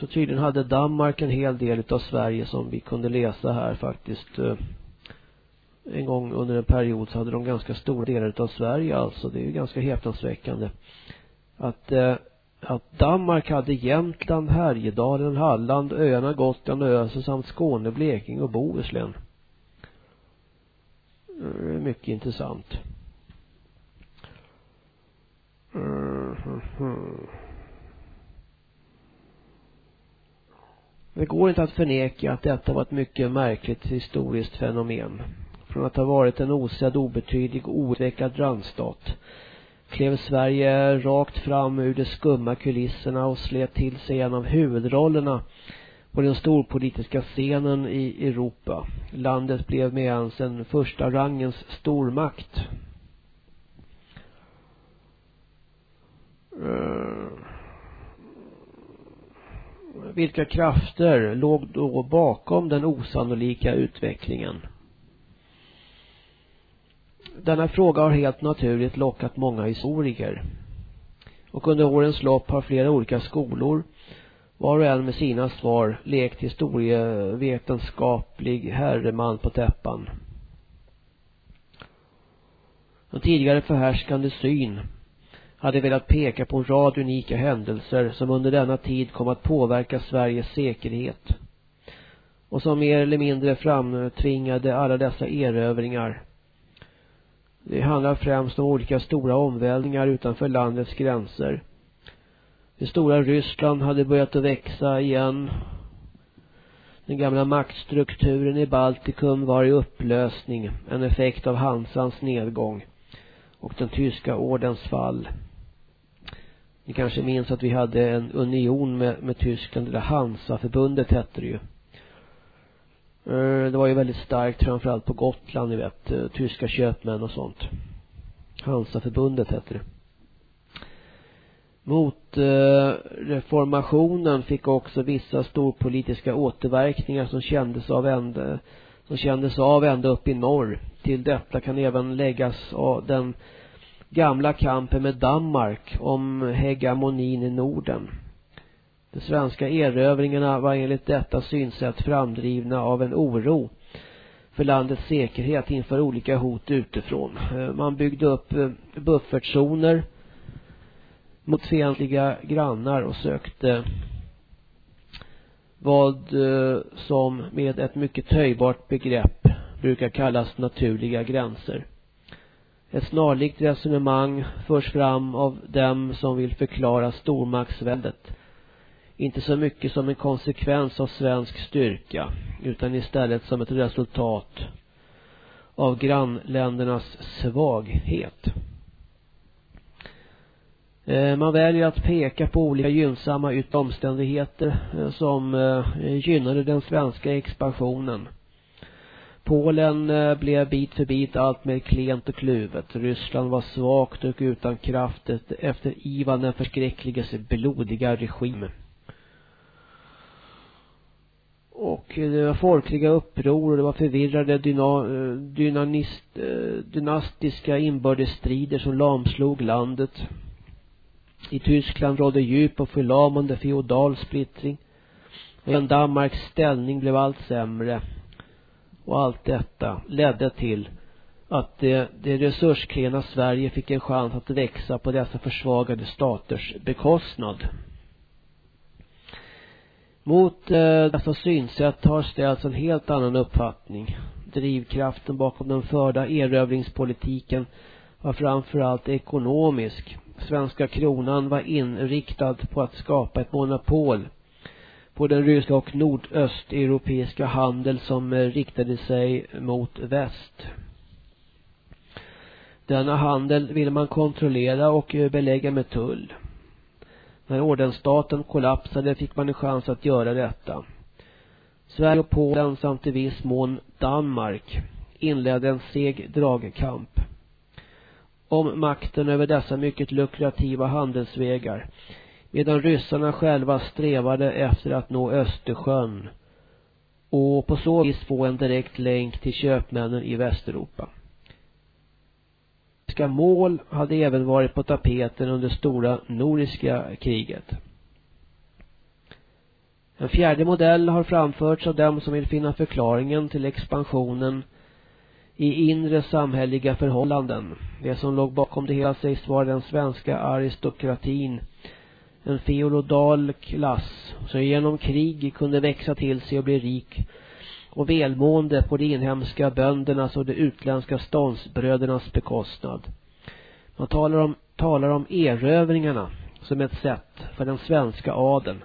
Så tydligen hade Danmark en hel del av Sverige som vi kunde läsa här faktiskt. Eh, en gång under en period så hade de ganska stora delar av Sverige alltså. Det är ju ganska häpnadsväckande. Att, eh, att Danmark hade Jämtland, Härjedalen, Halland, öarna Gotland och Ösen samt Skåne, Blekinge och Bohuslän. Det är mycket intressant. Mm -hmm. Det går inte att förneka att detta var ett mycket märkligt historiskt fenomen. Från att ha varit en osedd, obetydlig och outvecklad randstat klev Sverige rakt fram ur de skumma kulisserna och slet till sig en av huvudrollerna på den storpolitiska scenen i Europa. Landet blev med ens en första rangens stormakt. Eh. Vilka krafter låg då bakom den osannolika utvecklingen? Denna fråga har helt naturligt lockat många historiker. Och under årens lopp har flera olika skolor, var och en med sina svar, lekt historievetenskaplig herreman på täppan. Den tidigare förhärskande syn hade velat peka på en rad unika händelser som under denna tid kom att påverka Sveriges säkerhet och som mer eller mindre framtvingade alla dessa erövringar. Det handlar främst om olika stora omvälvningar utanför landets gränser. Det stora Ryssland hade börjat att växa igen. Den gamla maktstrukturen i Baltikum var i upplösning, en effekt av Hansans nedgång och den tyska ordens fall. Ni kanske minns att vi hade en union med, med Tyskland, eller Hansa-förbundet hette det ju. Eh, det var ju väldigt starkt framförallt på Gotland, ni vet, eh, tyska köpmän och sånt. Hansa-förbundet hette det. Mot eh, reformationen fick också vissa storpolitiska återverkningar som kändes av ända, som kändes av ända upp i norr. Till detta kan även läggas av den gamla kampen med Danmark om hegemonin i Norden. De svenska erövringarna var enligt detta synsätt framdrivna av en oro för landets säkerhet inför olika hot utifrån. Eh, man byggde upp eh, buffertzoner mot fientliga grannar och sökte vad eh, som med ett mycket töjbart begrepp brukar kallas naturliga gränser. Ett snarlikt resonemang förs fram av dem som vill förklara stormaktsväldet. Inte så mycket som en konsekvens av svensk styrka, utan istället som ett resultat av grannländernas svaghet. Eh, man väljer att peka på olika gynnsamma yttre omständigheter eh, som eh, gynnade den svenska expansionen. Polen eh, blev bit för bit allt mer klent och kluvet. Ryssland var svagt och utan kraft efter Ivan den förskräckliges blodiga regim. Och eh, det var folkliga uppror och det var förvirrade dyna, eh, dynanist, dynastiska inbördesstrider som lamslog landet. I Tyskland rådde djup och förlamande feodal splittring. Men Danmarks ställning blev allt sämre och allt detta ledde till att det, det resursklena Sverige fick en chans att växa på dessa försvagade staters bekostnad. Mot eh, dessa synsätt har ställts en helt annan uppfattning. Drivkraften bakom den förda erövringspolitiken var framförallt ekonomisk. Svenska kronan var inriktad på att skapa ett monopol på den ryska och nordösteuropeiska handel som eh, riktade sig mot väst. Denna handel ville man kontrollera och eh, belägga med tull. När ordensstaten kollapsade fick man en chans att göra detta. Sverige och Polen samt i viss mån Danmark inledde en seg dragkamp om makten över dessa mycket lukrativa handelsvägar medan ryssarna själva strävade efter att nå Östersjön och på så vis få en direkt länk till köpmännen i Västeuropa. Ryska mål hade även varit på tapeten under stora nordiska kriget. En fjärde modell har framförts av dem som vill finna förklaringen till expansionen i inre samhälleliga förhållanden. Det som låg bakom det hela sägs vara den svenska aristokratin. En feodal klass som genom krig kunde växa till sig och bli rik och välmående på de inhemska böndernas och de utländska ståndsbrödernas bekostnad. Man talar om, talar om erövringarna som ett sätt för den svenska adeln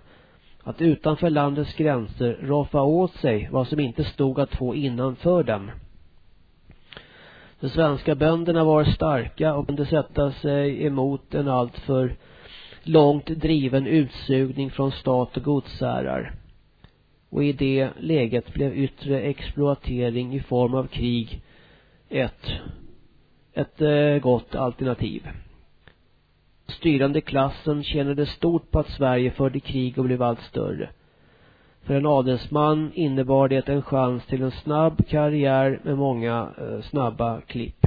att utanför landets gränser roffa åt sig vad som inte stod att få innanför dem. De svenska bönderna var starka och kunde sätta sig emot en alltför långt driven utsugning från stat och godsherrar. Och i det läget blev yttre exploatering i form av krig ett, ett eh, gott alternativ. Styrande klassen tjänade stort på att Sverige förde krig och blev allt större. För en adelsman innebar det en chans till en snabb karriär med många eh, snabba klipp.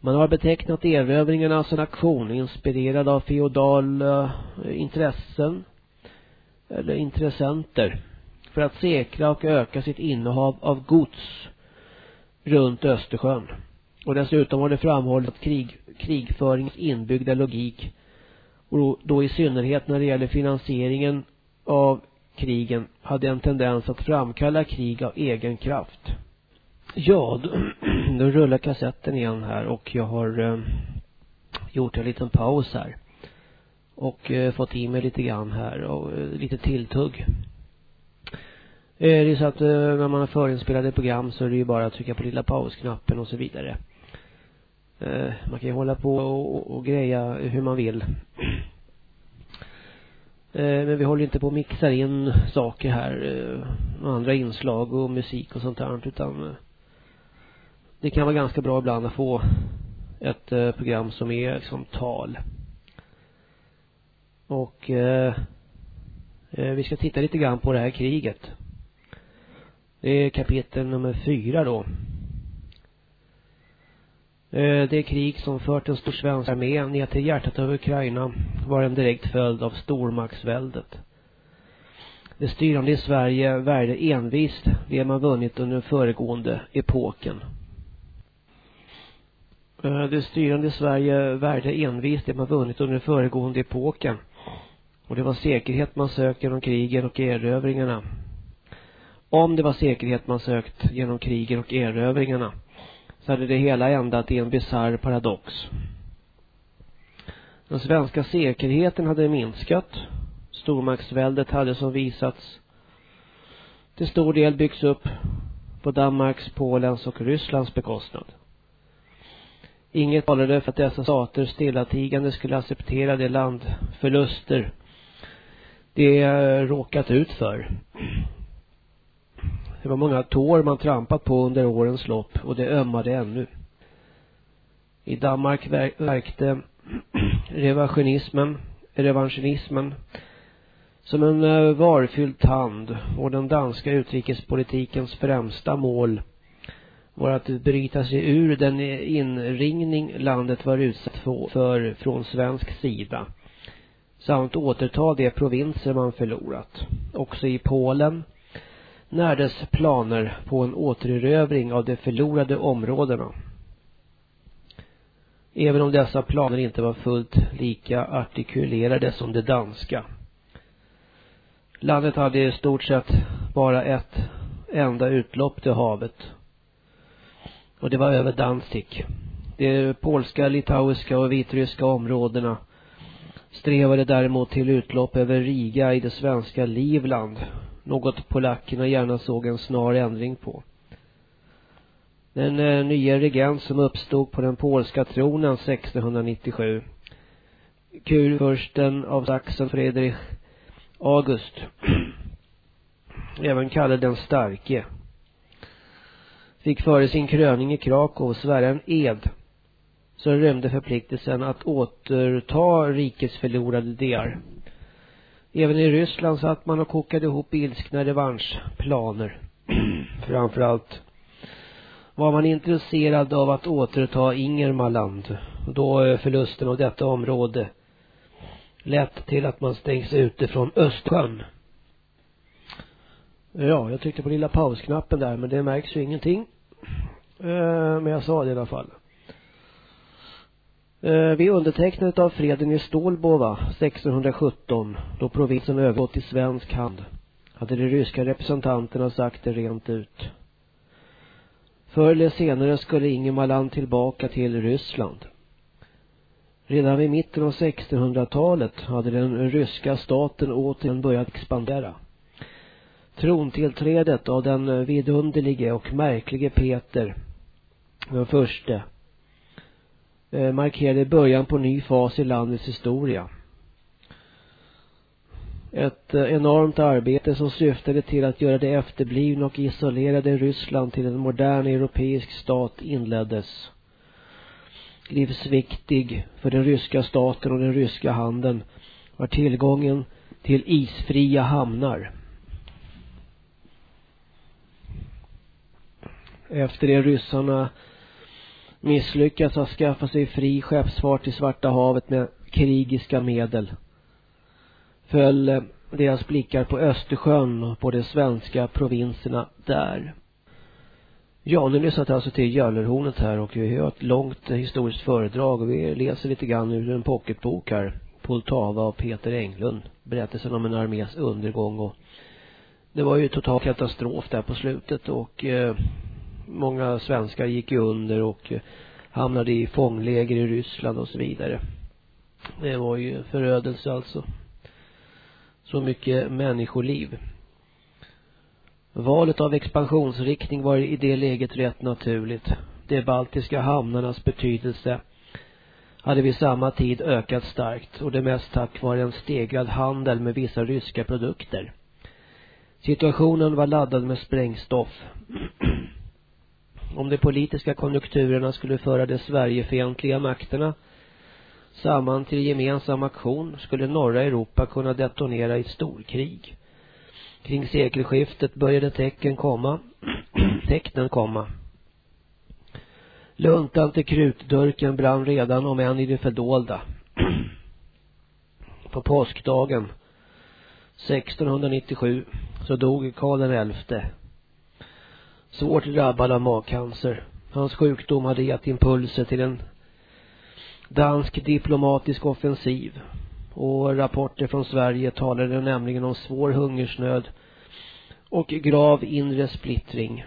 Man har betecknat erövringarna som en aktion inspirerad av feodala eh, intressen eller intressenter för att säkra och öka sitt innehav av gods runt Östersjön. Och dessutom har det framhållit att krig, krigföringens inbyggda logik och då i synnerhet när det gäller finansieringen av krigen hade en tendens att framkalla krig av egen kraft. Ja, då, då rullar kassetten igen här och jag har eh, gjort en liten paus här. Och eh, fått i mig lite grann här och eh, lite tilltugg. Eh, det är så att eh, när man har förinspelade program så är det ju bara att trycka på lilla pausknappen och så vidare. Eh, man kan ju hålla på och, och, och greja hur man vill. Eh, men vi håller inte på och mixar in saker här. Eh, andra inslag och musik och sånt där. Utan eh, det kan vara ganska bra ibland att få ett eh, program som är liksom tal. Och eh, eh, vi ska titta lite grann på det här kriget. Det är kapitel nummer fyra då. Eh, det krig som fört en stor svensk armé ner till hjärtat av Ukraina var en direkt följd av stormaktsväldet. Det styrande i Sverige värde envist det man vunnit under den föregående epoken. Eh, det styrande i Sverige värde envist det man vunnit under den föregående epoken. Och det var säkerhet man sökte genom krigen och erövringarna. Om det var säkerhet man sökt genom krigen och erövringarna så hade det hela ändat i en bizarr paradox. Den svenska säkerheten hade minskat. Stormaktsväldet hade som visats till stor del byggts upp på Danmarks, Polens och Rysslands bekostnad. Inget talade för att dessa stater stillatigande skulle acceptera de landförluster de eh, råkat ut för. Det var många tår man trampat på under årens lopp och det ömmade ännu. I Danmark verkte revanschenismen, revanschenismen som en eh, varfylld tand och den danska utrikespolitikens främsta mål var att bryta sig ur den inringning landet var utsatt för från svensk sida samt återta de provinser man förlorat. Också i Polen närdes planer på en återerövring av de förlorade områdena. Även om dessa planer inte var fullt lika artikulerade som de danska. Landet hade i stort sett bara ett enda utlopp till havet. Och det var över Danzig. De polska, litauiska och vitryska områdena. Strävade däremot till utlopp över Riga i det svenska Livland. Något polackerna gärna såg en snar ändring på. Den eh, nya regent som uppstod på den polska tronen 1697 kurfursten av Sachsen Fredrik August. Även kallad den starke fick före sin kröning i Krakow svära en ed som rymde förpliktelsen att återta rikets förlorade delar. Även i Ryssland satt man och kokade ihop ilskna revanschplaner. Framförallt var man intresserad av att återta Ingermanland. Då förlusten av detta område lett till att man stängs ute från Östersjön. Ja, jag tryckte på lilla pausknappen där men det märks ju ingenting. Eh, men jag sa det i alla fall. Eh, vid undertecknandet av freden i Stålbova 1617, då provinsen övergått till svensk hand, hade de ryska representanterna sagt det rent ut. Förr eller senare skulle Ingemarland tillbaka till Ryssland. Redan vid mitten av 1600-talet hade den ryska staten återigen börjat expandera. Trontillträdet av den vidunderlige och märklige Peter den förste eh, markerade början på ny fas i landets historia. Ett eh, enormt arbete som syftade till att göra det efterblivna och isolerade Ryssland till en modern europeisk stat inleddes. Livsviktig för den ryska staten och den ryska handeln var tillgången till isfria hamnar. Efter det ryssarna misslyckats att skaffa sig fri skeppsfart i Svarta havet med krigiska medel föll eh, deras blickar på Östersjön och på de svenska provinserna där. Ja, nu lyssnar jag alltså till Gällerhornet här och vi har ett långt historiskt föredrag och vi läser lite grann ur en pocketbok här. Poltava av Peter Englund. Berättelsen om en armés undergång och det var ju total katastrof där på slutet och eh, många svenskar gick ju under och eh, hamnade i fångläger i Ryssland och så vidare. Det var ju förödelse alltså. Så mycket människoliv. Valet av expansionsriktning var i det läget rätt naturligt. De baltiska hamnarnas betydelse hade vid samma tid ökat starkt och det mest tack vare en stegrad handel med vissa ryska produkter. Situationen var laddad med sprängstoff. Om de politiska konjunkturerna skulle föra de Sverigefientliga makterna samman till gemensam aktion skulle norra Europa kunna detonera i ett storkrig. Kring sekelskiftet började tecken komma, tecknen komma. Luntan till krutdurken brann redan om än i det fördolda. På påskdagen 1697 så dog Karl XI svårt drabbad av magcancer. Hans sjukdom hade gett impulser till en dansk diplomatisk offensiv. Och rapporter från Sverige talade nämligen om svår hungersnöd och grav inre splittring.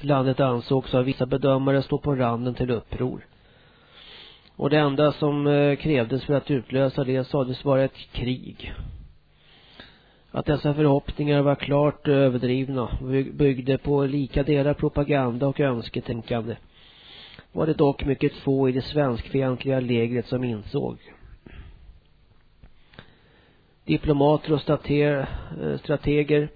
Landet ansågs av vissa bedömare stå på randen till uppror. Och det enda som eh, krävdes för att utlösa det sades vara ett krig. Att dessa förhoppningar var klart överdrivna och byggde på lika delar propaganda och önsketänkande var det dock mycket få i det svenskfientliga lägret som insåg. Diplomater och eh, strateger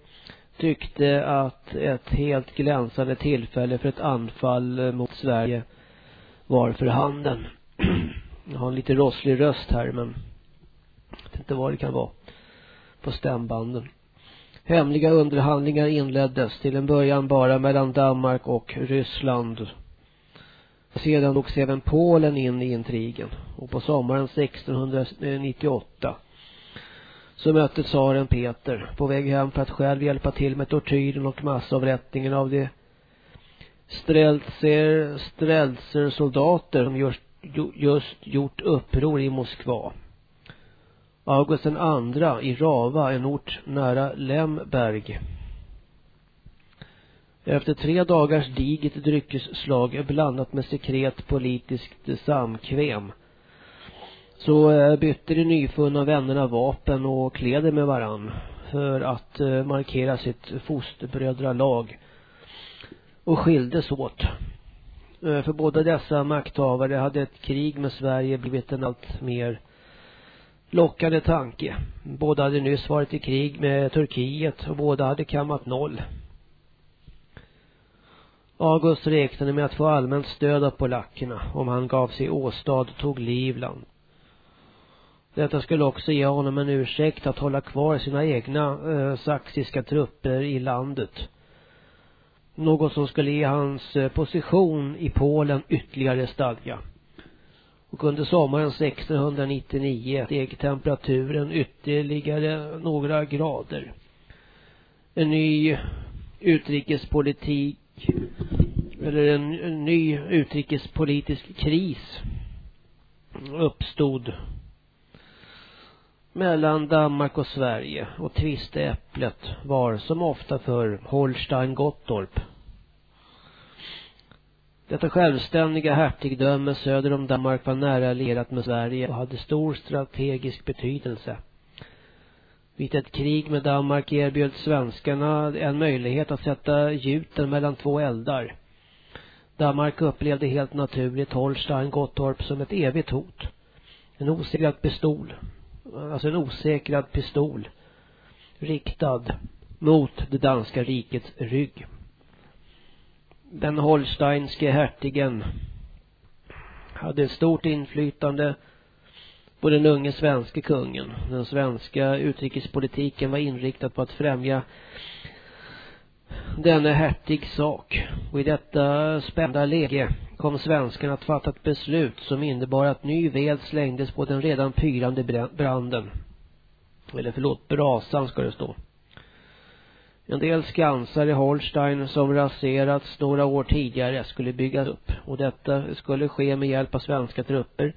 tyckte att ett helt glänsande tillfälle för ett anfall mot Sverige var för handen. Jag har en lite rosslig röst här men jag vet inte vad det kan vara på stämbanden. Hemliga underhandlingar inleddes till en början bara mellan Danmark och Ryssland. Sedan drogs även Polen in i intrigen och på sommaren 1698 så mötte tsaren Peter på väg hem för att själv hjälpa till med tortyren och massavrättningen av de streltser, streltser soldater som just, just gjort uppror i Moskva. August den andra i Rava, en ort nära Lemberg. Efter tre dagars digert dryckesslag blandat med sekret politiskt samkväm så eh, bytte de nyfunna vännerna vapen och kläder med varann för att eh, markera sitt fosterbrödralag och skildes åt. Eh, för båda dessa makthavare hade ett krig med Sverige blivit en allt mer lockande tanke. Båda hade nyss varit i krig med Turkiet och båda hade kammat noll. August räknade med att få allmänt stöd av polackerna om han gav sig åstad och tog Livland. Detta skulle också ge honom en ursäkt att hålla kvar sina egna eh, saxiska trupper i landet. Något som skulle ge hans eh, position i Polen ytterligare stadga. Och under sommaren 1699 steg temperaturen ytterligare några grader. En ny utrikespolitik eller en, en ny utrikespolitisk kris uppstod mellan Danmark och Sverige och tvisteäpplet var som ofta för Holstein Gottorp. Detta självständiga hertigdöme söder om Danmark var nära allierat med Sverige och hade stor strategisk betydelse. Vid ett krig med Danmark erbjöd svenskarna en möjlighet att sätta gjuten mellan två eldar. Danmark upplevde helt naturligt Holstein Gottorp som ett evigt hot. En osäkrad pistol. Alltså en osäkrad pistol. Riktad mot det danska rikets rygg. Den holsteinske hertigen hade stort inflytande på den unge svenske kungen. Den svenska utrikespolitiken var inriktad på att främja denne hertig sak. Och i detta spända läge kom svenskarna att fatta ett beslut som innebar att ny ved slängdes på den redan pyrande branden. Eller förlåt, brasan ska det stå. En del skansar i Holstein som raserats några år tidigare skulle byggas upp och detta skulle ske med hjälp av svenska trupper.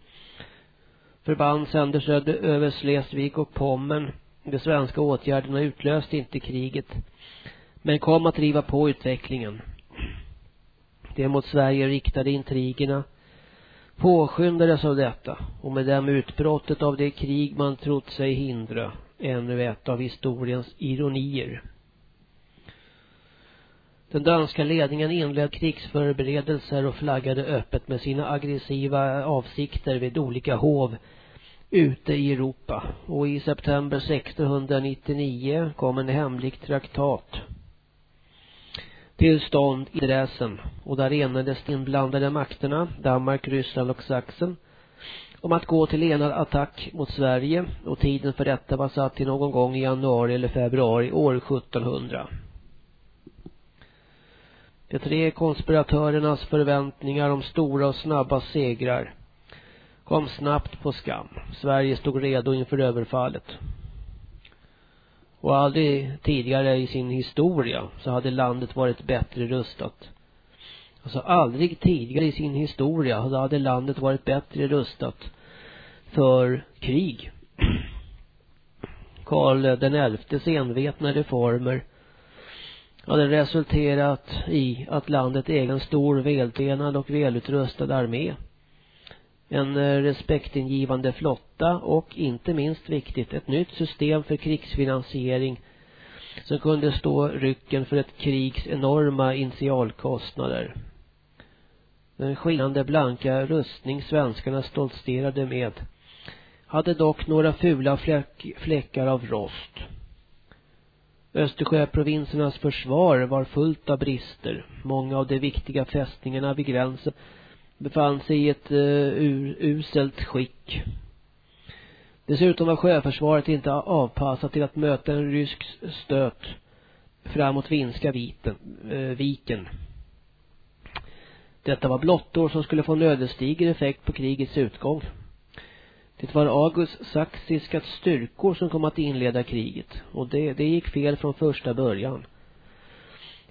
Förband sändes över Slesvig och Pommern. De svenska åtgärderna utlöste inte kriget men kom att driva på utvecklingen. De mot Sverige riktade intrigerna påskyndades av detta och med dem utbrottet av det krig man trott sig hindra ännu ett av historiens ironier. Den danska ledningen inledde krigsförberedelser och flaggade öppet med sina aggressiva avsikter vid olika hov ute i Europa. Och i september 1699 kom en hemlig traktat till stånd i Dresden och där enades de inblandade makterna, Danmark, Ryssland och Sachsen, om att gå till enad attack mot Sverige och tiden för detta var satt till någon gång i januari eller februari år 1700. De tre konspiratörernas förväntningar om stora och snabba segrar kom snabbt på skam. Sverige stod redo inför överfallet. Och aldrig tidigare i sin historia så hade landet varit bättre rustat. Alltså aldrig tidigare i sin historia hade landet varit bättre rustat för krig. Karl den elftes envetna reformer hade resulterat i att landet ägde en stor, vältränad och välutrustad armé. En eh, respektingivande flotta och inte minst viktigt ett nytt system för krigsfinansiering som kunde stå rycken för ett krigs enorma initialkostnader. Den skinande blanka rustning svenskarna stoltserade med hade dock några fula fläck, fläckar av rost. Östersjöprovinsernas försvar var fullt av brister. Många av de viktiga fästningarna vid gränsen befann sig i ett uh, uselt skick. Dessutom var sjöförsvaret inte avpassat till att möta en rysk stöt framåt Vinska viten, uh, viken. Detta var blottor som skulle få en ödesdiger effekt på krigets utgång. Det var August saxiska styrkor som kom att inleda kriget och det, det gick fel från första början.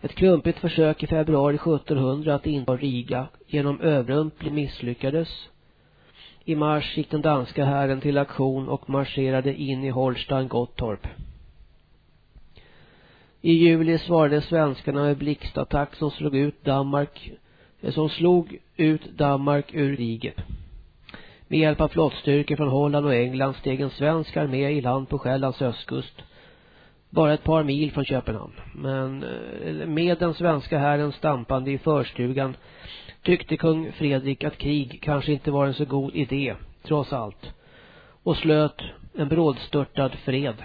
Ett klumpigt försök i februari 1700 att inta Riga genom överrumpling misslyckades. I mars gick den danska hären till aktion och marscherade in i Holstein Gottorp. I juli svarade svenskarna med blixtattack som slog ut Danmark eh, som slog ut Danmark ur kriget. Med hjälp av flottstyrkor från Holland och England steg en svensk armé i land på Själlands östkust. Bara ett par mil från Köpenhamn. Men eh, med den svenska herren stampande i förstugan tyckte kung Fredrik att krig kanske inte var en så god idé, trots allt. Och slöt en brådstörtad fred.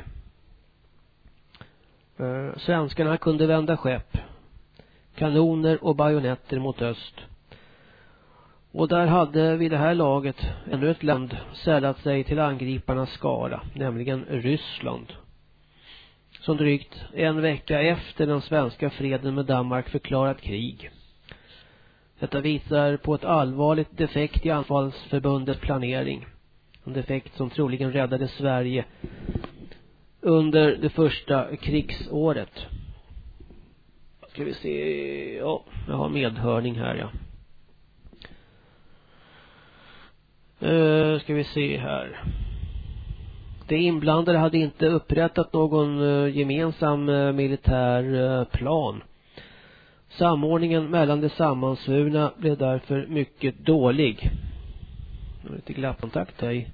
Eh, svenskarna kunde vända skepp. Kanoner och bajonetter mot öst. Och där hade vid det här laget ännu ett land sällat sig till angriparnas skara, nämligen Ryssland. Som drygt en vecka efter den svenska freden med Danmark förklarat krig. Detta visar på ett allvarligt defekt i anfallsförbundets planering. En defekt som troligen räddade Sverige under det första krigsåret. Ska vi se, ja, jag har medhörning här ja. Uh, ska vi se här. De inblandade hade inte upprättat någon uh, gemensam uh, militär plan. Samordningen mellan de sammansvurna blev därför mycket dålig. Det var lite glappkontakt här i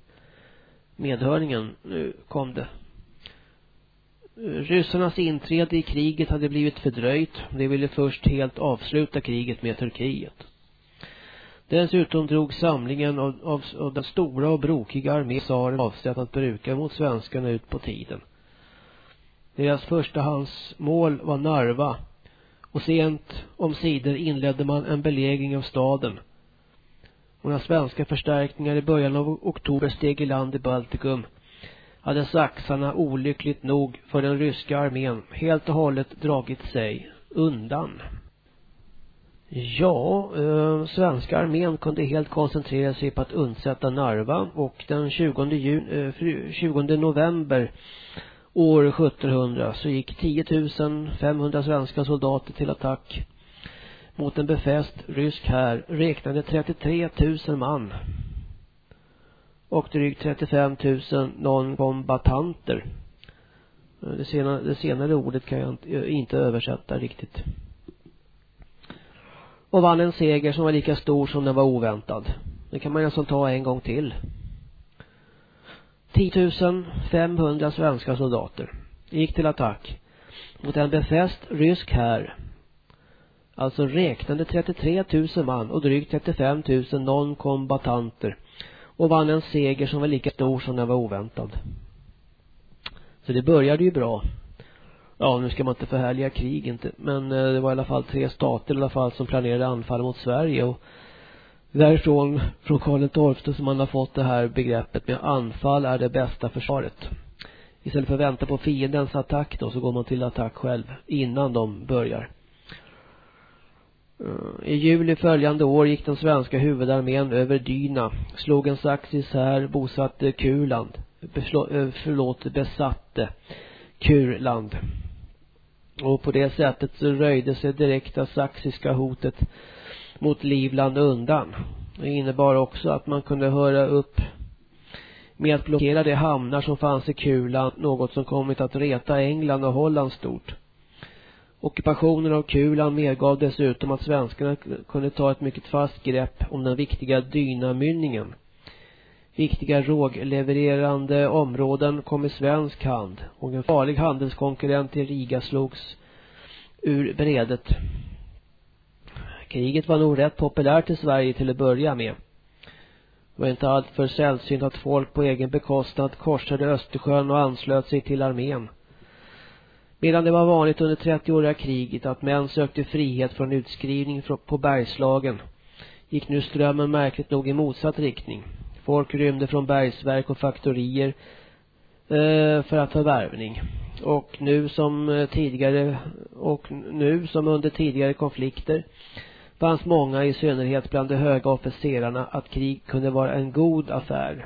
medhörningen. Nu kom det. Ryssarnas inträde i kriget hade blivit fördröjt. De ville först helt avsluta kriget med Turkiet. Dessutom drog samlingen av, av, av den stora och brokiga armé tsaren avsett att bruka mot svenskarna ut på tiden. Deras förstahandsmål var Narva och sent om sidor inledde man en belägring av staden. Och när svenska förstärkningar i början av oktober steg i land i Baltikum hade saxarna olyckligt nog för den ryska armén helt och hållet dragit sig undan. Ja, eh, svenska armén kunde helt koncentrera sig på att undsätta Narva och den 20, jun, eh, 20 november år 1700 så gick 10 500 svenska soldater till attack mot en befäst rysk här räknade 33 000 man och drygt 35 000 non-kombatanter. Eh, det senare, det senare ordet kan jag inte eh, översätta riktigt. Och vann en seger som var lika stor som den var oväntad. Det kan man nästan alltså ta en gång till. 10 500 svenska soldater gick till attack mot en befäst rysk här. Alltså räknade 33 000 man och drygt 35 000 non-kombatanter och vann en seger som var lika stor som den var oväntad. Så det började ju bra. Ja, nu ska man inte förhärliga krig inte, men eh, det var i alla fall tre stater i alla fall som planerade anfall mot Sverige och därifrån, från Karl XII som man har fått det här begreppet med anfall är det bästa försvaret. Istället för att vänta på fiendens attack då så går man till attack själv innan de börjar. Eh, I juli följande år gick den svenska huvudarmén över Dyna, slog en saxis här, bosatte Kurland, eh, förlåt, besatte Kurland. Och på det sättet så röjde sig direkta saxiska hotet mot Livland undan. Det innebar också att man kunde höra upp med att blockera de hamnar som fanns i kulan, något som kommit att reta England och Holland stort. Ockupationen av Kulan medgav dessutom att svenskarna kunde ta ett mycket fast grepp om den viktiga dynamynningen. Viktiga råglevererande områden kom i svensk hand och en farlig handelskonkurrent i Riga slogs ur bredet. Kriget var nog rätt populärt i Sverige till att börja med. Det var inte alltför sällsynt att folk på egen bekostnad korsade Östersjön och anslöt sig till armén. Medan det var vanligt under 30-åriga kriget att män sökte frihet från utskrivning på bergslagen gick nu strömmen märkligt nog i motsatt riktning. Folk rymde från bergsverk och faktorier eh, för att ta värvning. Och nu som eh, tidigare och nu som under tidigare konflikter fanns många i synnerhet bland de höga officerarna att krig kunde vara en god affär.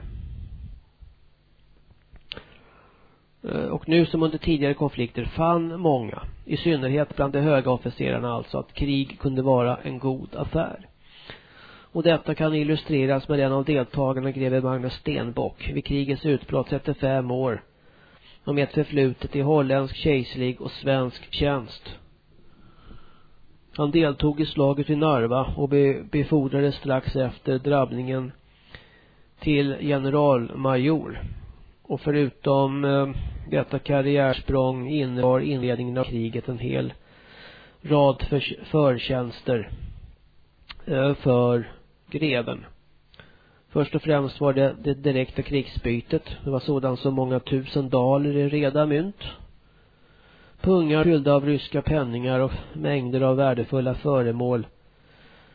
Eh, och nu som under tidigare konflikter fann många, i synnerhet bland de höga officerarna alltså, att krig kunde vara en god affär. Och detta kan illustreras med den av deltagarna greve Magnus Stenbock vid krigets utbrott 35 år och med ett förflutet i holländsk kejserlig och svensk tjänst. Han deltog i slaget vid Narva och befordrades strax efter drabbningen till generalmajor. Och förutom eh, detta karriärsprång innebar inledningen av kriget en hel rad för, förtjänster eh, för greven. Först och främst var det det direkta krigsbytet. Det var sådant som många tusen daler i reda mynt. Pungar fyllda av ryska penningar och mängder av värdefulla föremål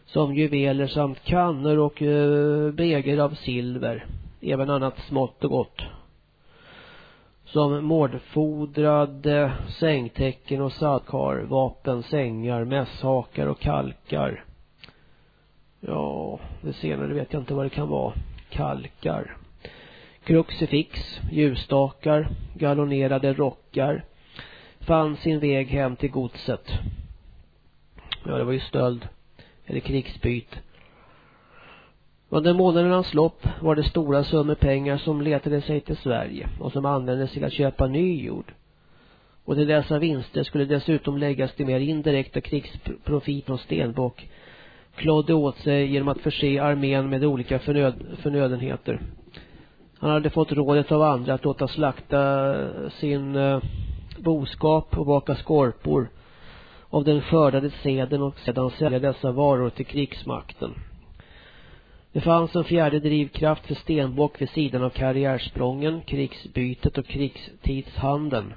som juveler samt kannor och eh, beger av silver. Även annat smått och gott som mordfodrade sängtäcken och sadkar, vapen, sängar, mässhakar och kalkar Ja, det senare vet jag inte vad det kan vara. Kalkar. Kruxifix, ljusstakar, gallonerade rockar fann sin väg hem till godset. Ja, det var ju stöld. Eller krigsbyt. Under månadernas lopp var det stora summor pengar som letade sig till Sverige och som användes till att köpa ny jord. Och till dessa vinster skulle dessutom läggas till mer indirekta krigsprofit från Stenbock klodde åt sig genom att förse armén med olika förnöd förnödenheter. Han hade fått rådet av andra att låta slakta sin eh, boskap och baka skorpor av den skördade seden och sedan sälja dessa varor till krigsmakten. Det fanns en fjärde drivkraft för Stenbock vid sidan av karriärsprången, krigsbytet och krigstidshandeln.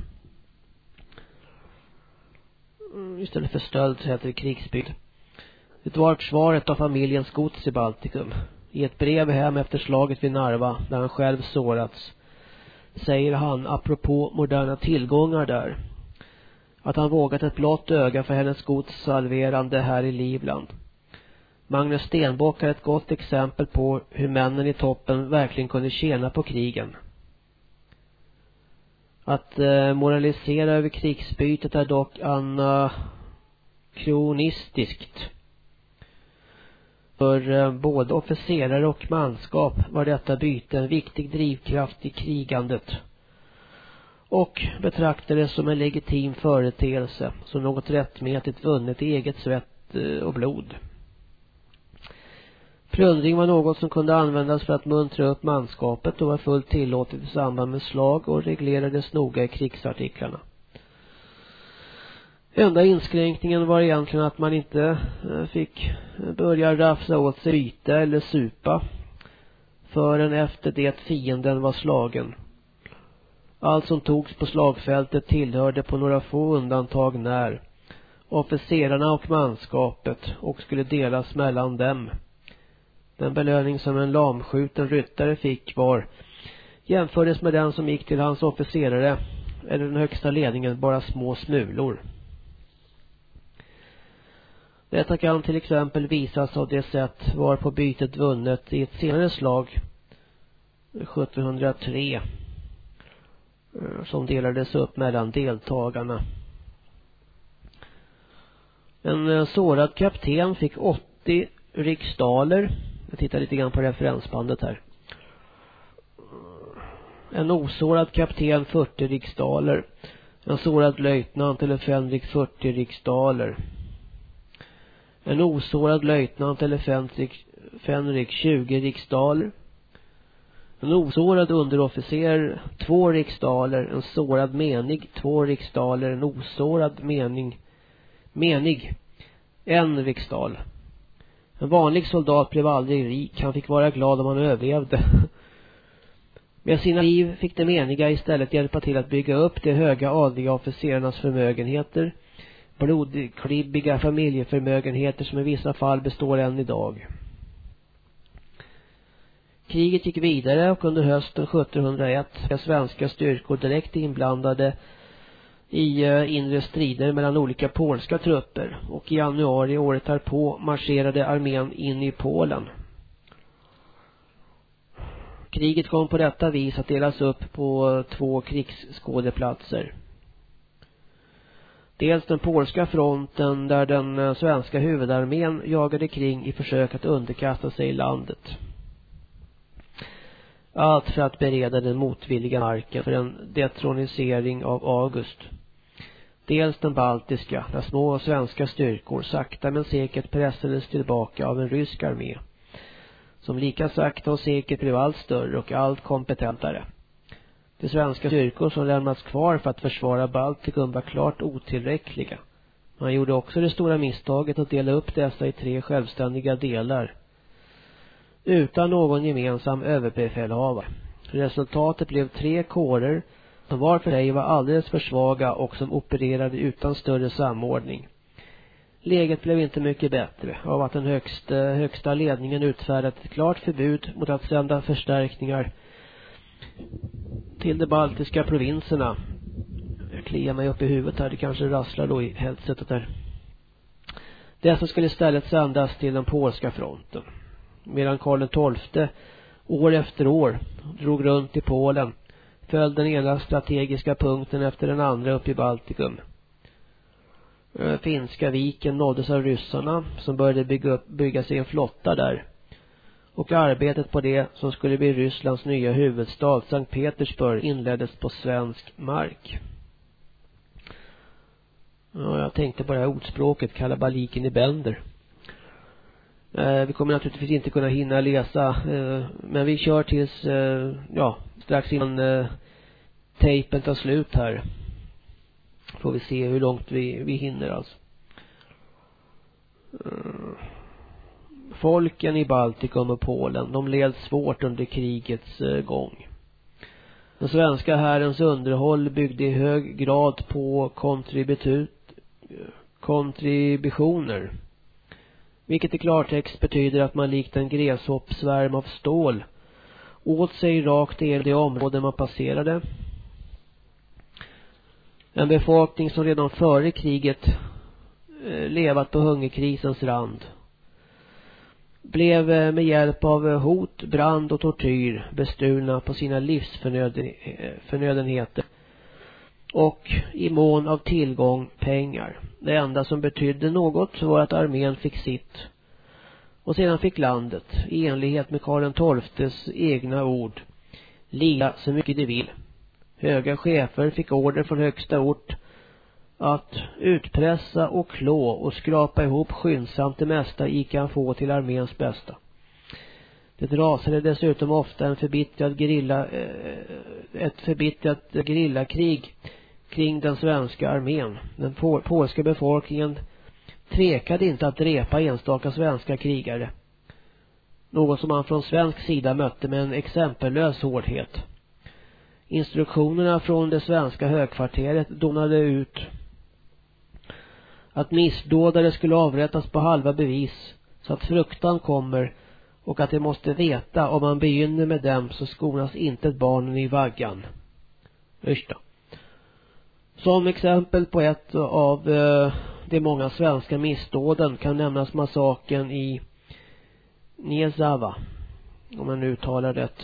Mm, istället för stöld så heter det krigsbyte. Det var försvaret av familjens gods i Baltikum. I ett brev hem efter slaget vid Narva, där han själv sårats, säger han apropå moderna tillgångar där, att han vågat ett blått öga för hennes gods salverande här i Livland. Magnus Stenbock är ett gott exempel på hur männen i toppen verkligen kunde tjäna på krigen. Att eh, moralisera över krigsbytet är dock anakronistiskt. För eh, både officerare och manskap var detta byte en viktig drivkraft i krigandet och betraktades som en legitim företeelse, som något rättmätigt vunnet i eget svett eh, och blod. Plundring var något som kunde användas för att muntra upp manskapet och var fullt tillåtet i samband med slag och reglerades noga i krigsartiklarna. Enda inskränkningen var egentligen att man inte eh, fick eh, börja rafsa åt sig byta eller supa förrän efter det fienden var slagen. Allt som togs på slagfältet tillhörde på några få undantag när officerarna och manskapet och skulle delas mellan dem. Den belöning som en lamskjuten ryttare fick var jämfördes med den som gick till hans officerare eller den högsta ledningen bara små smulor. Detta kan till exempel visas av det sätt varpå bytet vunnet i ett senare slag 1703 eh, som delades upp mellan deltagarna. En eh, sårad kapten fick 80 riksdaler. Jag tittar lite grann på referensbandet här. En osårad kapten 40 riksdaler. En sårad löjtnant eller fänrik 40 riksdaler. En osårad löjtnant eller fänrik, fenrik 20 riksdaler. En osårad underofficer, två riksdaler. En sårad menig, två riksdaler. En osårad mening, menig, en riksdal. En vanlig soldat blev aldrig rik. Han fick vara glad om han överlevde. Med sina liv fick de meniga istället hjälpa till att bygga upp de höga adliga officerarnas förmögenheter blodklibbiga familjeförmögenheter som i vissa fall består än idag. Kriget gick vidare och under hösten 1701 är svenska styrkor direkt inblandade i eh, inre strider mellan olika polska trupper och i januari året därpå marscherade armén in i Polen. Kriget kom på detta vis att delas upp på två krigsskådeplatser. Dels den polska fronten där den eh, svenska huvudarmén jagade kring i försök att underkasta sig landet. Allt för att bereda den motvilliga marken för en detronisering av August. Dels den baltiska, där små svenska styrkor sakta men säkert pressades tillbaka av en rysk armé. Som lika sakta och säkert blev allt större och allt kompetentare. De svenska styrkor som lämnats kvar för att försvara Baltikum var klart otillräckliga. Man gjorde också det stora misstaget att dela upp dessa i tre självständiga delar. Utan någon gemensam överbefälhavare. Resultatet blev tre kårer som var för sig var alldeles för svaga och som opererade utan större samordning. Läget blev inte mycket bättre av att den högsta, högsta ledningen utfärdat ett klart förbud mot att sända förstärkningar till de baltiska provinserna. Jag kliar mig upp i huvudet här, det kanske rasslar då i headsetet där. Dessa skulle istället sändas till den polska fronten. Medan Karl XII år efter år drog runt i Polen föll den ena strategiska punkten efter den andra upp i Baltikum. Finska viken nåddes av ryssarna som började bygga, upp, bygga sig en flotta där. Och arbetet på det som skulle bli Rysslands nya huvudstad, Sankt Petersburg, inleddes på svensk mark. Ja, jag tänkte på det här ordspråket, kalabaliken i bänder. Eh, vi kommer naturligtvis inte kunna hinna läsa, eh, men vi kör tills, eh, ja, strax innan eh, tejpen tar slut här. Får vi se hur långt vi, vi hinner alltså. Mm folken i Baltikum och Polen, de led svårt under krigets eh, gång. Den svenska härens underhåll byggde i hög grad på kontributioner. Vilket i klartext betyder att man likt en gräshoppsvärm av stål åt sig rakt igenom det område man passerade. En befolkning som redan före kriget eh, levat på hungerkrisens rand blev eh, med hjälp av eh, hot, brand och tortyr bestulna på sina livsförnödenheter eh, och i mån av tillgång pengar. Det enda som betydde något var att armén fick sitt. Och sedan fick landet, i enlighet med Karl XIIs egna ord, lida så mycket de vill. Höga chefer fick order från högsta ort att utpressa och klå och skrapa ihop skyndsamt det mesta i kan få till arméns bästa. Det rasade dessutom ofta en förbittrad gerilla, eh, ett förbittrat gerillakrig kring den svenska armén. Den polska befolkningen tvekade inte att repa enstaka svenska krigare. Något som man från svensk sida mötte med en exempellös hårdhet. Instruktionerna från det svenska högkvarteret donade ut att missdådare skulle avrättas på halva bevis så att fruktan kommer och att de måste veta om man begynner med dem så skonas inte barnen i vaggan. Usch. Som exempel på ett av eh, de många svenska missdåden kan nämnas massaken i Nezava, om man nu uttalar rätt.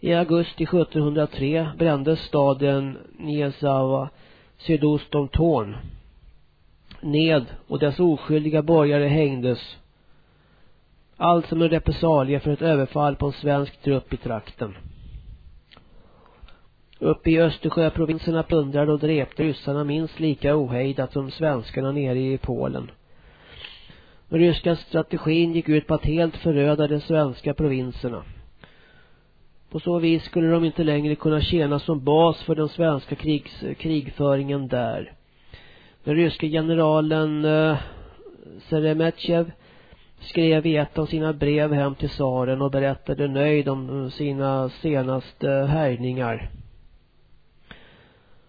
I augusti 1703 brändes staden Nezava sydost om Torn ned och dess oskyldiga borgare hängdes. Allt som en repressalie för ett överfall på en svensk trupp i trakten. Uppe i Östersjöprovinserna plundrade och drepte ryssarna minst lika ohejdat som svenskarna nere i Polen. Den ryska strategin gick ut på att helt föröda de svenska provinserna. På så vis skulle de inte längre kunna tjäna som bas för den svenska krigs, krigföringen där. Den ryske generalen eh, Seremetjev skrev i ett av sina brev hem till tsaren och berättade nöjd om eh, sina senaste härjningar.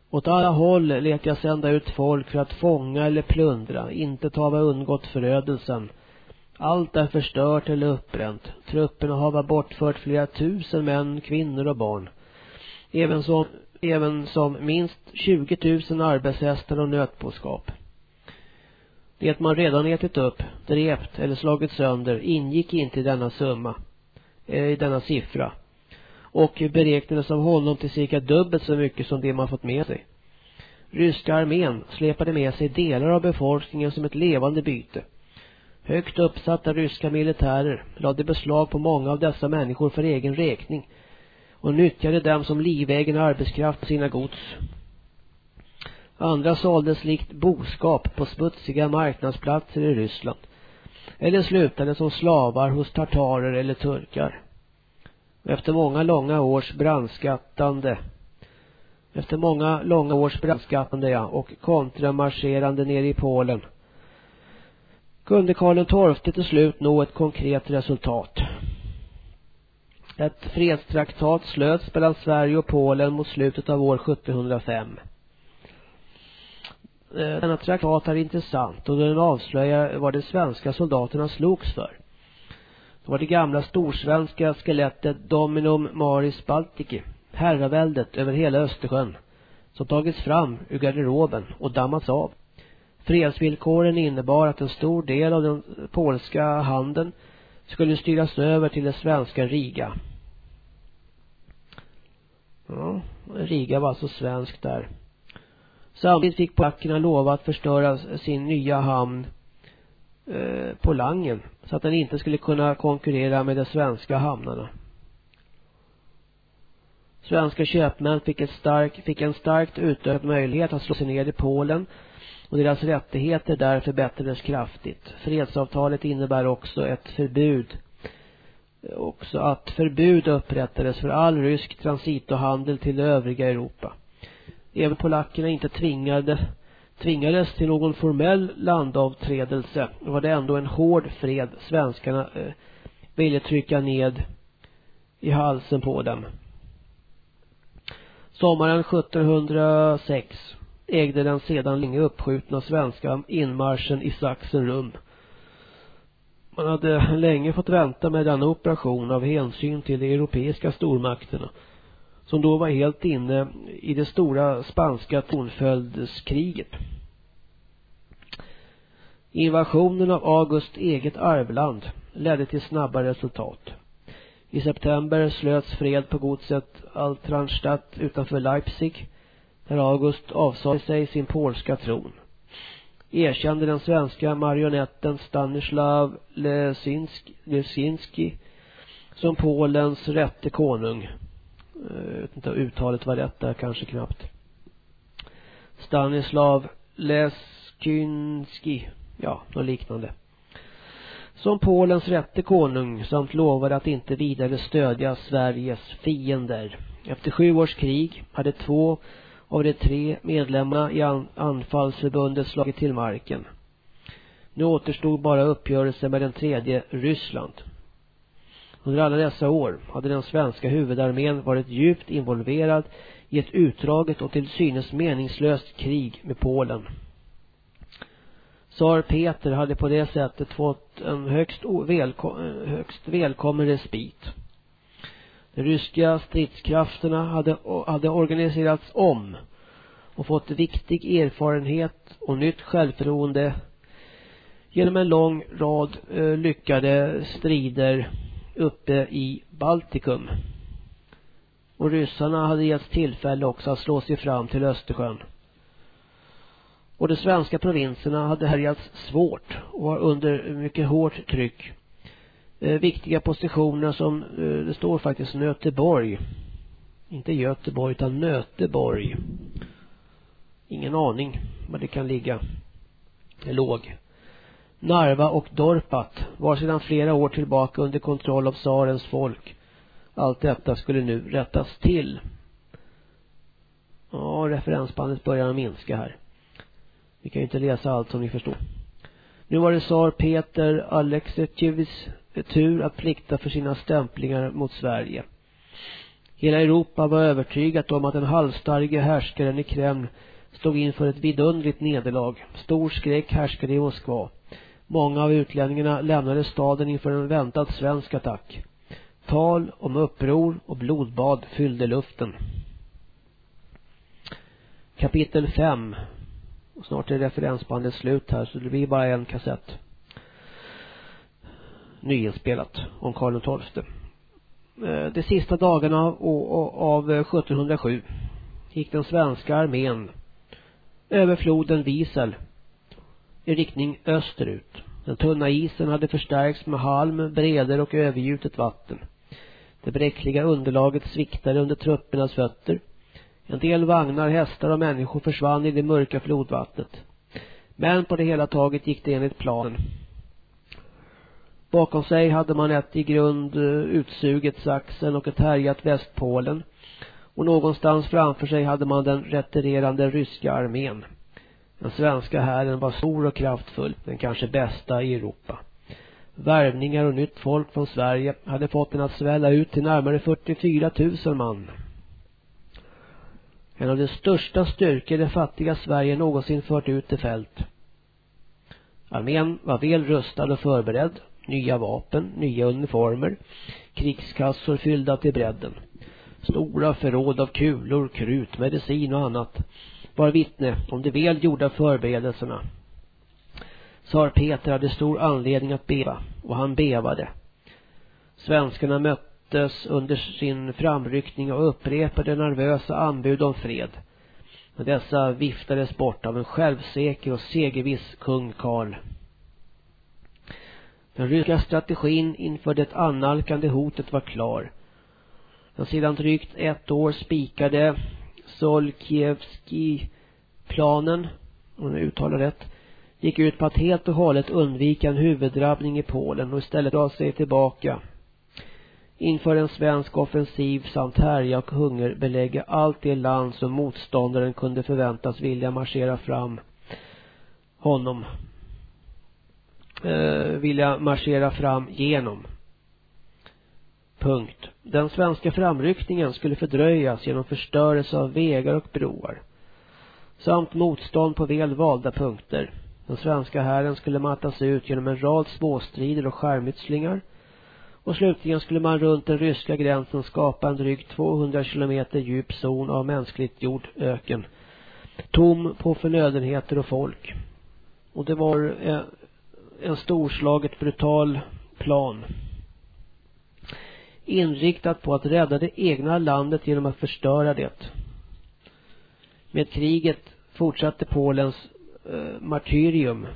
Åt alla håll lät jag sända ut folk för att fånga eller plundra, inte ta vad undgått förödelsen. Allt är förstört eller uppbränt. Trupperna har bortfört flera tusen män, kvinnor och barn. Även som, även som minst 20 000 arbetshästar och nötboskap. Det man redan ätit upp, drept eller slagit sönder ingick inte i denna summa, eh, i denna siffra och beräknades av honom till cirka dubbelt så mycket som det man fått med sig. Ryska armén släpade med sig delar av befolkningen som ett levande byte. Högt uppsatta ryska militärer lade beslag på många av dessa människor för egen räkning och nyttjade dem som livägen arbetskraft på sina gods. Andra såldes likt boskap på smutsiga marknadsplatser i Ryssland eller slutade som slavar hos tartarer eller turkar. Efter många långa års brandskattande efter många långa års brandskattande ja, och kontramarscherande nere i Polen kunde Karl XII till slut nå ett konkret resultat. Ett fredstraktat slöts mellan Sverige och Polen mot slutet av år 1705. Eh, denna traktat är intressant och den avslöjar vad de svenska soldaterna slogs för. Det var det gamla storsvenska skelettet Dominum Maris Baltici, herraväldet över hela Östersjön, som tagits fram ur garderoben och dammats av. Fredsvillkoren innebar att en stor del av den polska handeln skulle styras över till det svenska Riga. Ja, Riga var alltså svenskt där. Samtidigt fick polackerna lova att förstöra sin nya hamn eh, på Langen så att den inte skulle kunna konkurrera med de svenska hamnarna. Svenska köpmän fick, ett stark, fick en starkt utökad möjlighet att slå sig ner i Polen och deras rättigheter där förbättrades kraftigt. Fredsavtalet innebär också ett förbud också att förbud upprättades för all rysk transitohandel till det övriga Europa. Även polackerna inte tvingade, tvingades till någon formell landavträdelse var det ändå en hård fred svenskarna eh, ville trycka ned i halsen på dem. Sommaren 1706 ägde den sedan länge uppskjutna svenska inmarschen i Sachsen rum. Man hade länge fått vänta med denna operation av hänsyn till de europeiska stormakterna som då var helt inne i det stora spanska tronföljdskriget. Invasionen av August eget arvland ledde till snabba resultat. I september slöts fred på godset Altranstadt utanför Leipzig när August avsade sig sin polska tron. Erkände den svenska marionetten Stanislav Lesinski som Polens rätte konung. Eh, jag vet inte uttalet var rätt där, kanske knappt. Stanislav Leskinski, ja, något liknande. Som Polens rätte konung samt lovade att inte vidare stödja Sveriges fiender. Efter sju års krig hade två av de tre medlemmarna i anfallsförbundet slagit till marken. Nu återstod bara uppgörelsen med den tredje, Ryssland. Under alla dessa år hade den svenska huvudarmén varit djupt involverad i ett utdraget och till synes meningslöst krig med Polen. Tsar Peter hade på det sättet fått en högst, välkom högst välkommen respit. De ryska stridskrafterna hade, hade organiserats om och fått viktig erfarenhet och nytt självförtroende genom en lång rad eh, lyckade strider uppe i Baltikum. Och ryssarna hade getts tillfälle också att slå sig fram till Östersjön. Och de svenska provinserna hade härjats svårt och var under mycket hårt tryck. Eh, viktiga positioner som, eh, det står faktiskt Nöteborg. Inte Göteborg utan Nöteborg. Ingen aning var det kan ligga. Det låg. Narva och Dorpat var sedan flera år tillbaka under kontroll av tsarens folk. Allt detta skulle nu rättas till. Ja, referensbandet börjar minska här. Vi kan ju inte läsa allt som ni förstår. Nu var det tsar Peter Alexejevits tur att plikta för sina stämplingar mot Sverige. Hela Europa var övertygat om att den halvstarrige härskaren i Kreml stod inför ett vidunderligt nederlag. Stor skräck härskade i Moskva. Många av utlänningarna lämnade staden inför en väntad svensk attack. Tal om uppror och blodbad fyllde luften. Kapitel 5. snart är referensbandet slut här så det blir bara en kassett. Nyinspelat om Karl XII. Eh, de sista dagarna av eh, 1707 gick den svenska armén över floden Visel i riktning österut. Den tunna isen hade förstärkts med halm, breder och övergjutet vatten. Det bräckliga underlaget sviktade under truppernas fötter. En del vagnar, hästar och människor försvann i det mörka flodvattnet. Men på det hela taget gick det enligt planen. Bakom sig hade man ett i grund eh, utsuget Sachsen och ett härjat Västpolen. Och någonstans framför sig hade man den retirerande ryska armén. Den svenska hären var stor och kraftfull, den kanske bästa i Europa. Värvningar och nytt folk från Sverige hade fått den att svälla ut till närmare 44 000 man. En av de största styrkor det fattiga Sverige någonsin fört ut i fält. Armén var väl rustad och förberedd. Nya vapen, nya uniformer, krigskassor fyllda till bredden. Stora förråd av kulor, krut, medicin och annat var vittne om de väl gjorda förberedelserna. Tsar Peter hade stor anledning att beva, och han bevade. Svenskarna möttes under sin framryckning och upprepade nervösa anbud om fred. Men dessa viftades bort av en självsäker och segerviss kung Karl. Den ryska strategin inför det annalkande hotet var klar. Den sedan drygt ett år spikade Solkievski-planen, om jag uttalar rätt, gick ut på att helt och hållet undvika en huvuddrabbning i Polen och istället dra sig tillbaka inför en svensk offensiv samt härja och hungerbelägga allt det land som motståndaren kunde förväntas vilja marschera fram honom eh, vilja marschera fram genom. Punkt. Den svenska framryckningen skulle fördröjas genom förstörelse av vägar och broar. Samt motstånd på väl valda punkter. Den svenska hären skulle mattas ut genom en rad småstrider och skärmytslingar. Och slutligen skulle man runt den ryska gränsen skapa en drygt 200 kilometer djup zon av mänskligt jord, öken. Tom på förnödenheter och folk. Och det var eh, en storslaget brutal plan. Inriktat på att rädda det egna landet genom att förstöra det. Med kriget fortsatte Polens eh, martyrium.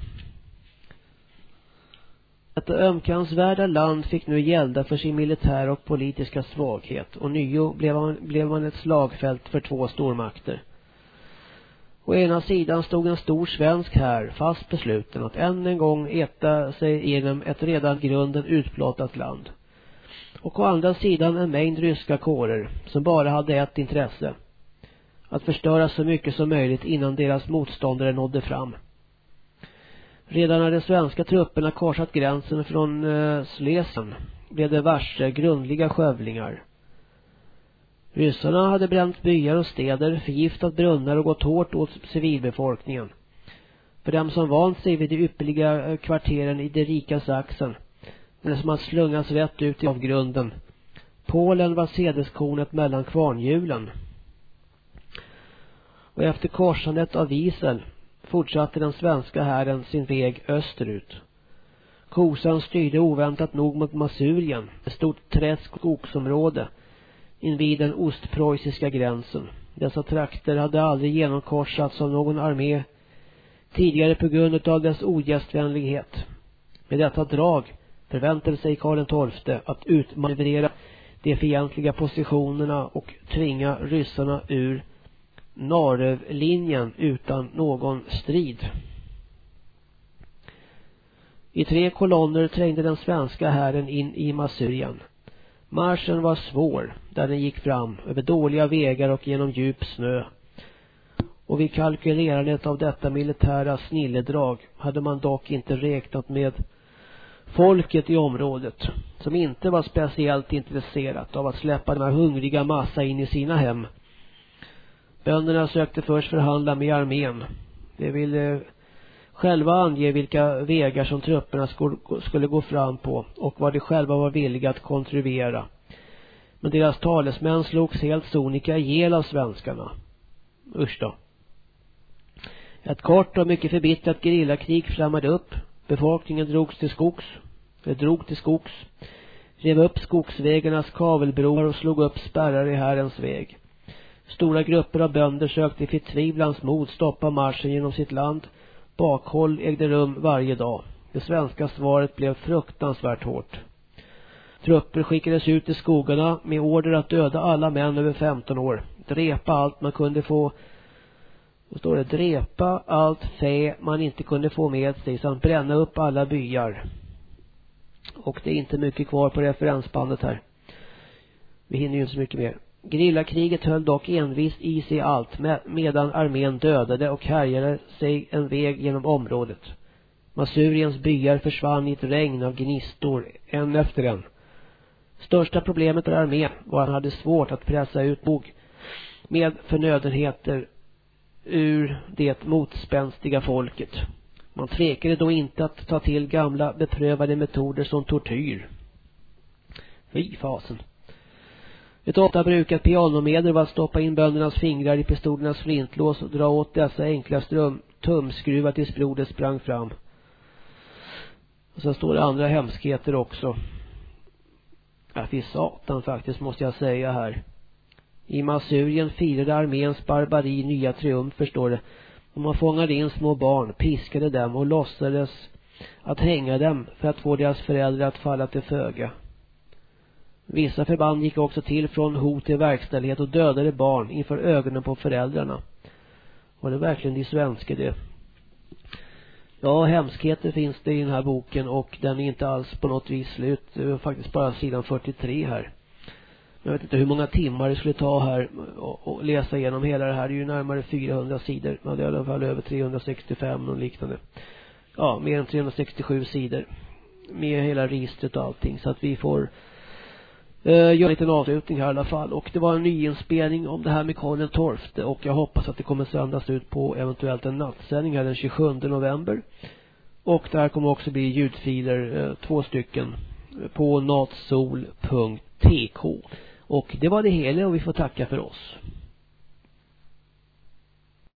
Detta ömkansvärda land fick nu gälda för sin militära och politiska svaghet och nio blev man, blev man ett slagfält för två stormakter. Å ena sidan stod en stor svensk här fast besluten att än en gång äta sig igenom ett redan grunden utplåtat land. Och å andra sidan en mängd ryska kårer som bara hade ett intresse. Att förstöra så mycket som möjligt innan deras motståndare nådde fram. Redan när de svenska trupperna korsat gränsen från eh, Slesen blev det varse grundliga skövlingar. Ryssarna hade bränt byar och städer, förgiftat brunnar och gått hårt åt civilbefolkningen. För dem som vant sig vid de ypperliga eh, kvarteren i det rika Sachsen, det som att slungas rätt ut i avgrunden. Polen var sädeskornet mellan kvarnhjulen. Och efter korsandet av Wiesel fortsatte den svenska hären sin väg österut. Kosan styrde oväntat nog mot Masurien, ett stort träsk och skogsområde invid den ostpreussiska gränsen. Dessa trakter hade aldrig genomkorsats av någon armé tidigare på grund av dess ogästvänlighet. Med detta drag förväntade sig Karl XII att utmanövrera de fientliga positionerna och tvinga ryssarna ur Narövlinjen utan någon strid. I tre kolonner trängde den svenska hären in i Massurien. Marschen var svår där den gick fram över dåliga vägar och genom djup snö. Och vid kalkylerandet av detta militära snilledrag hade man dock inte räknat med folket i området som inte var speciellt intresserat av att släppa den här hungriga massa in i sina hem. Bönderna sökte först förhandla med armén. De ville själva ange vilka vägar som trupperna skulle gå fram på och vad de själva var villiga att kontrollera. Men deras talesmän slogs helt sonika ihjäl av svenskarna. Usch då. Ett kort och mycket förbittrat gerillakrig flammade upp. Befolkningen drogs till skogs. Det drog till skogs. Rev upp skogsvägarnas kavelbroar och slog upp spärrar i Herrens väg. Stora grupper av bönder sökte i förtvivlans mod stoppa marschen genom sitt land Bakhåll ägde rum varje dag. Det svenska svaret blev fruktansvärt hårt. Trupper skickades ut i skogarna med order att döda alla män över 15 år. Drepa allt man kunde få då står det drepa allt fä man inte kunde få med sig samt bränna upp alla byar. Och det är inte mycket kvar på referensbandet här. Vi hinner ju inte så mycket mer. Gerillakriget höll dock envist i sig allt medan armén dödade och härjade sig en väg genom området. Masuriens byar försvann i ett regn av gnistor, en efter en. Största problemet för armén var att han hade svårt att pressa ut bog med förnödenheter ur det motspänstiga folket. Man tvekade då inte att ta till gamla beprövade metoder som tortyr. Fy fasen. Ett ofta brukat pianomedel var att stoppa in böndernas fingrar i pistolernas flintlås och dra åt dessa enkla ström, tumskruvar tills blodet sprang fram. Och sen står det andra hemskheter också. Ja, fy satan faktiskt måste jag säga här. I Massurien firade arméns barbari nya triumfer står det. Och man fångade in små barn, piskade dem och låtsades att hänga dem för att få deras föräldrar att falla till föga. Vissa förband gick också till från hot till verkställighet och dödade barn inför ögonen på föräldrarna. Var det verkligen de svenska det? Ja, hemskheter finns det i den här boken och den är inte alls på något vis slut. Det är faktiskt bara sidan 43 här. Jag vet inte hur många timmar det skulle ta här och, läsa igenom hela det här. Det är ju närmare 400 sidor. Ja, det är i alla fall över 365 och liknande. Ja, mer än 367 sidor. Med hela registret och allting. Så att vi får eh, gör en liten avslutning här i alla fall. Och det var en nyinspelning om det här med Karl XII. Och jag hoppas att det kommer sändas ut på eventuellt en nattsändning här den 27 november. Och det här kommer också bli ljudfiler, eh, två stycken, eh, på natsol.tk. Och det var det hela och vi får tacka för oss.